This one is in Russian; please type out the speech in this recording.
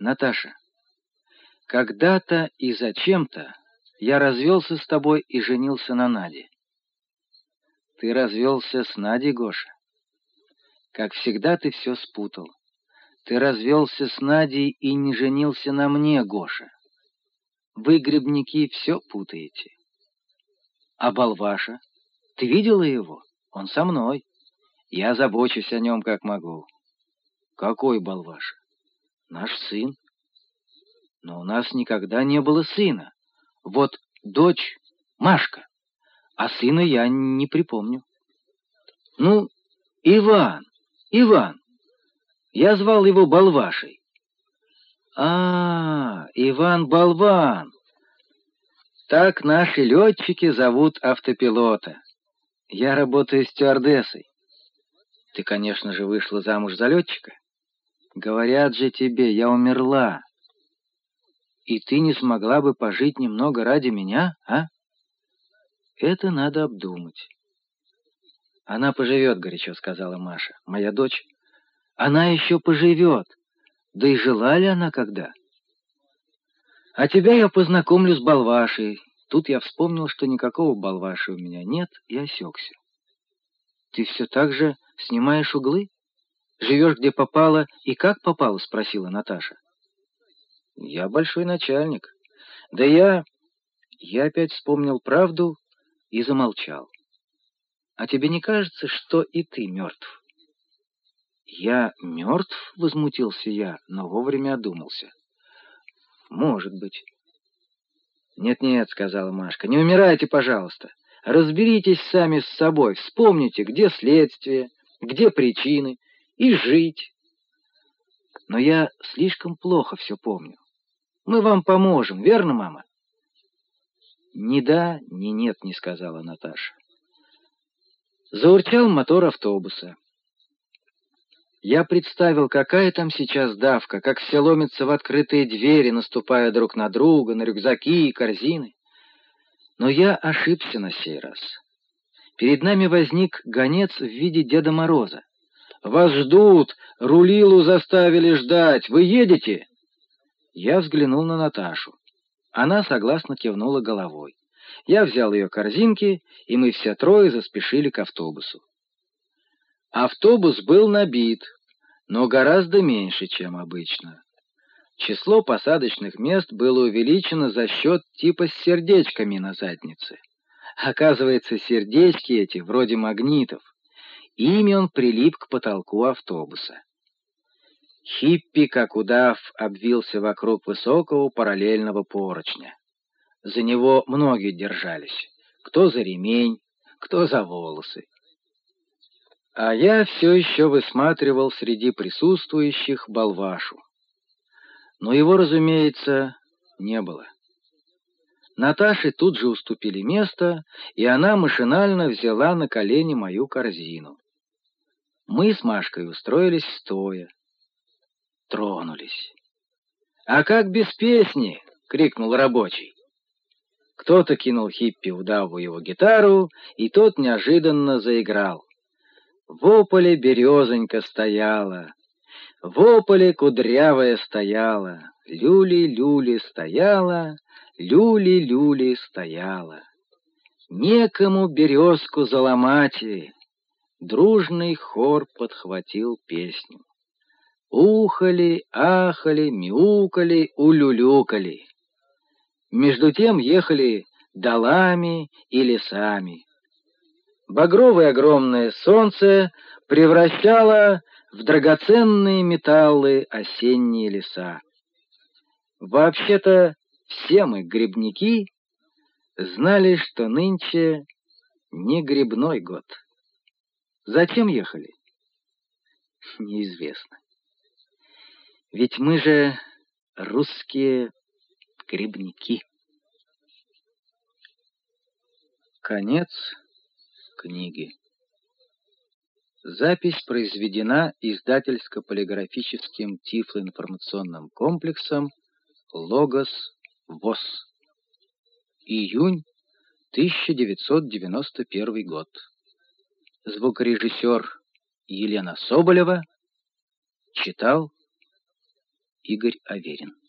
Наташа, когда-то и зачем-то я развелся с тобой и женился на Наде. Ты развелся с Надей, Гоша. Как всегда ты все спутал. Ты развелся с Надей и не женился на мне, Гоша. Вы, грибники, все путаете. А Балваша? Ты видела его? Он со мной. Я забочусь о нем, как могу. Какой Балваша? Наш сын. Но у нас никогда не было сына. Вот дочь Машка, а сына я не припомню. Ну, Иван, Иван. Я звал его Балвашей. А, Иван Болван. Так наши летчики зовут автопилота. Я работаю стюардессой. Ты, конечно же, вышла замуж за летчика. Говорят же тебе, я умерла. И ты не смогла бы пожить немного ради меня, а? Это надо обдумать. Она поживет, горячо сказала Маша. Моя дочь. Она еще поживет. Да и жила ли она когда? А тебя я познакомлю с Балвашей. Тут я вспомнил, что никакого Балваши у меня нет, и осекся. Ты все так же снимаешь углы? Живешь где попало и как попало, спросила Наташа. Я большой начальник. Да я... Я опять вспомнил правду и замолчал. А тебе не кажется, что и ты мертв? Я мертв? Возмутился я, но вовремя одумался. Может быть. Нет-нет, сказала Машка, не умирайте, пожалуйста. Разберитесь сами с собой, вспомните, где следствие, где причины, и жить. Но я слишком плохо все помню. Мы вам поможем, верно, мама? Ни да, ни нет, не сказала Наташа. Заурчал мотор автобуса. Я представил, какая там сейчас давка, как все ломятся в открытые двери, наступая друг на друга, на рюкзаки и корзины. Но я ошибся на сей раз. Перед нами возник гонец в виде Деда Мороза. «Вас ждут! Рулилу заставили ждать! Вы едете?» Я взглянул на Наташу. Она согласно кивнула головой. Я взял ее корзинки, и мы все трое заспешили к автобусу. Автобус был набит, но гораздо меньше, чем обычно. Число посадочных мест было увеличено за счет типа с сердечками на заднице. Оказывается, сердечки эти вроде магнитов. Ими он прилип к потолку автобуса. Хиппи, как удав, обвился вокруг высокого параллельного поручня. За него многие держались, кто за ремень, кто за волосы. А я все еще высматривал среди присутствующих Балвашу. Но его, разумеется, не было. Наташе тут же уступили место, и она машинально взяла на колени мою корзину. Мы с Машкой устроились стоя. Тронулись. «А как без песни?» — крикнул рабочий. Кто-то кинул хиппи удаву его гитару, и тот неожиданно заиграл. В ополе березонька стояла, в ополе кудрявая стояла, люли-люли стояла, люли-люли стояла. Некому березку заломать, дружный хор подхватил песню. Ухали, ахали, мяукали, улюлюкали. Между тем ехали долами и лесами. Багровое огромное солнце превращало в драгоценные металлы осенние леса. Вообще-то все мы, грибники, знали, что нынче не грибной год. Зачем ехали? Неизвестно. Ведь мы же русские грибники. Конец книги. Запись произведена издательско-полиграфическим тифлоинформационным комплексом «Логос ВОЗ». Июнь 1991 год. Звукорежиссер Елена Соболева читал Игорь Аверин.